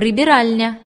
прибиральня.